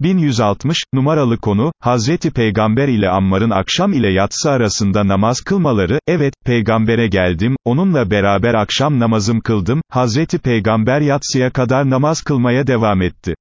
1160, numaralı konu, Hazreti Peygamber ile Ammar'ın akşam ile yatsı arasında namaz kılmaları, evet, Peygamber'e geldim, onunla beraber akşam namazım kıldım, Hazreti Peygamber yatsıya kadar namaz kılmaya devam etti.